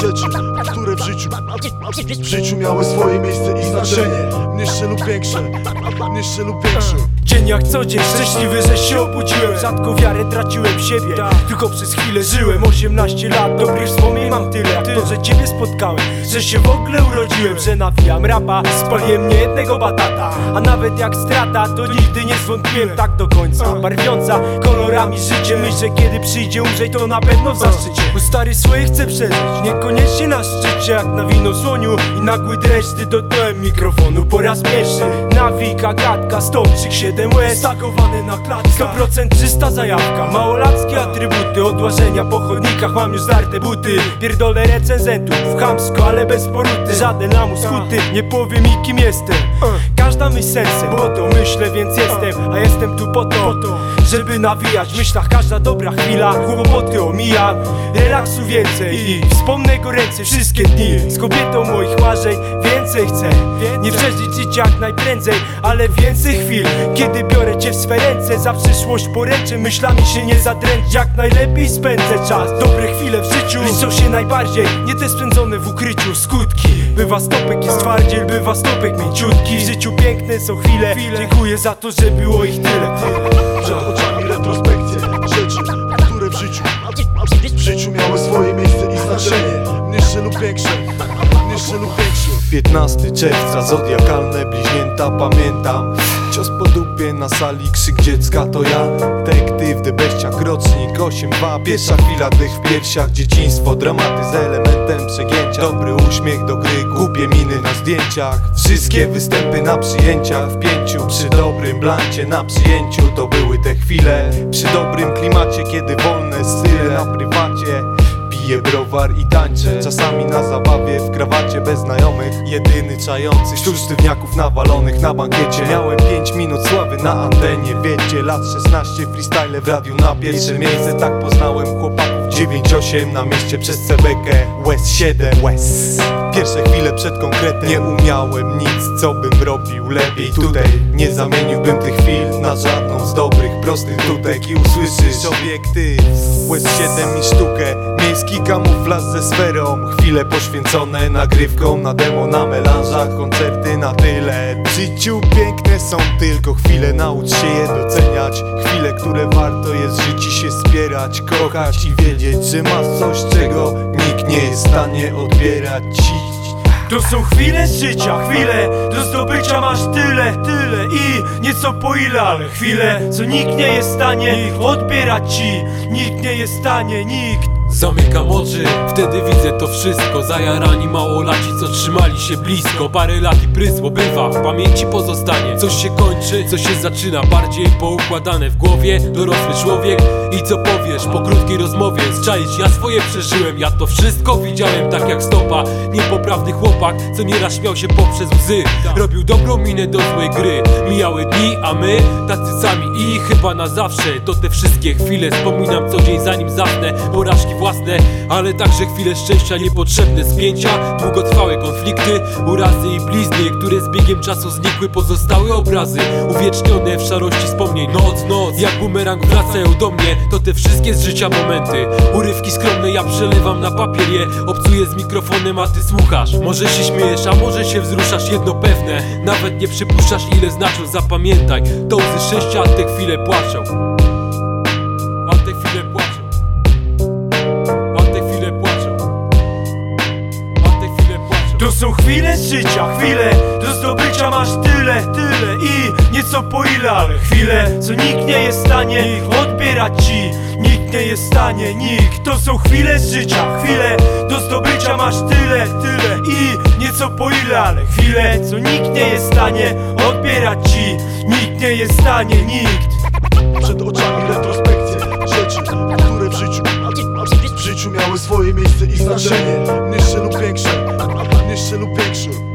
Rzeczy, które w życiu W życiu miały swoje miejsce i znaczenie. Mniejsze lub większe Mniejsze lub większe. Dzień jak co dzień, szczęśliwy, że się obudziłem. Rzadko wiarę traciłem w siebie. Tylko przez chwilę żyłem. 18 lat, dobrych wspomnień mam ciebie spotkałem Że się w ogóle urodziłem Że nawijam rapa, spaliłem nie jednego batata A nawet jak strata, to nigdy nie zwątpiłem tak do końca. Barwiąca kolorami życie Myślę, kiedy przyjdzie umrzeć, to na pewno w zaszczycie. Bo stary swoje chce przeżyć Niekoniecznie na szczycie, jak na wino słoniu I nagły dreszty dotknąłem mikrofonu Po raz pierwszy. Nawika, gadka, stopczyk, 7 łez Stakowane na klatce. 100% czysta zajawka Małolackie atrybuty, odłażenia po chodnikach Mam już zdarte buty. Pierdolę recenzentów, chamsko, ale bez poruty. Żaden lamus huty, nie powie mi kim jestem Każda myśl sensem, bo to myślę, więc jestem A jestem tu po to, żeby nawijać W myślach każda dobra chwila. Kłopoty omijam, relaksu więcej. I wspomnę go ręce wszystkie dni. Z kobietą moich marzeń więcej chcę. Nie przeżyć życia jak najprędzej Ale więcej chwil, kiedy biorę cię w swe ręce Za przyszłość poręczę, myślami się nie zadręcz Jak najlepiej spędzę czas. Dobre chwile w życiu liczą się najbardziej. Nie te spędzone w ukryciu skutki. Bywa stopek jest twardziel, bywa stopek mięciutki. W życiu piękne są chwile. Dziękuję za to, że było ich tyle. Przed oczami retrospekcje Rzeczy, które w życiu W życiu miały swoje miejsce i znaczenie. Mniejsze lub większe Mniejsze lub większe. 15 czerwca, zodiakalne bliźnięta, pamiętam na sali, krzyk dziecka to ja. Detektyw, debeściak, rocznik 8-2 Pierwsza chwila, dych w piersiach, dzieciństwo Dramaty z elementem przegięcia. Dobry uśmiech do gry, głupie miny na zdjęciach. Wszystkie występy na przyjęciach w pięciu Przy dobrym blancie na przyjęciu. To były te chwile Przy dobrym klimacie, kiedy wolne style na prywacie Piję browar i tańczę. Czasami na zabawie w krawacie bez znajomych. Jedyny czający wśród sztywniaków nawalonych na bankiecie. Miałem 5 minut sławy na antenie. Wiecie, lat 16 freestyle w radiu na pierwsze miejsce Tak poznałem chłopaków 9-8 na mieście przez Cebekę West 7 West. Pierwsze chwile przed konkretem. Nie umiałem nic, co bym robił lepiej tutaj Nie zamieniłbym tych chwil na żadną z dobrych, prostych tutek. I usłyszysz obiektyw. West 7 i sztukę. Miejski kamuflaż ze sferą. Chwile poświęcone nagrywką na demo Na melanżach, koncerty na tyle. W życiu piękne są tylko chwile. Naucz się je doceniać. Chwile, które warto jest żyć i się spierać Kochać i wiedzieć, że masz coś, czego nikt nie jest w stanie odbierać. Ci To są chwile z życia, chwile do zdobycia masz tyle, tyle i nieco po ile, ale chwile, co nikt nie jest w stanie odbierać ci, nikt nie jest w stanie, nikt. Zamykam oczy, wtedy widzę to wszystko. Zajarani małolaci, co trzymali się blisko. Parę lat i prysło bywa, w pamięci pozostanie. Coś się kończy, coś się zaczyna Bardziej poukładane w głowie. Dorosły człowiek i co powiesz? Po krótkiej rozmowie, zczaić ja swoje przeżyłem. Ja to wszystko widziałem tak jak stopa. Niepoprawny chłopak, co nieraz śmiał się poprzez łzy. Robił dobrą minę do złej gry. Mijały dni, a my tacy sami. I chyba na zawsze to te wszystkie chwile. Wspominam co dzień zanim zasnę. Porażki własne, ale także chwile szczęścia niepotrzebne Spięcia, długotrwałe konflikty, urazy i blizny Które z biegiem czasu znikły, pozostały obrazy Uwiecznione w szarości wspomnień. Noc, noc, jak bumerang wracają do mnie To te wszystkie z życia momenty. Urywki skromne ja przelewam na papier je Obcuję z mikrofonem, a ty słuchasz. Może się śmiejesz, a może się wzruszasz Jedno pewne, nawet nie przypuszczasz ile znaczą. Zapamiętaj, to łzy szczęścia, a te chwile płaczą. A te chwile płaczą To są chwile życia, chwile do zdobycia masz tyle, tyle i nieco po ile, ale chwile, co nikt nie jest w stanie odbierać ci, nikt nie jest w stanie, nikt. To są chwile życia, chwile do zdobycia masz tyle, tyle i nieco po ile, ale chwile, co nikt nie jest w stanie odbierać ci, nikt nie jest w stanie, nikt. Przed oczami retrospekcje Rzeczy, które w życiu W życiu miały swoje miejsce i znaczenie Mniejsze lub większe Mniejsze lub większe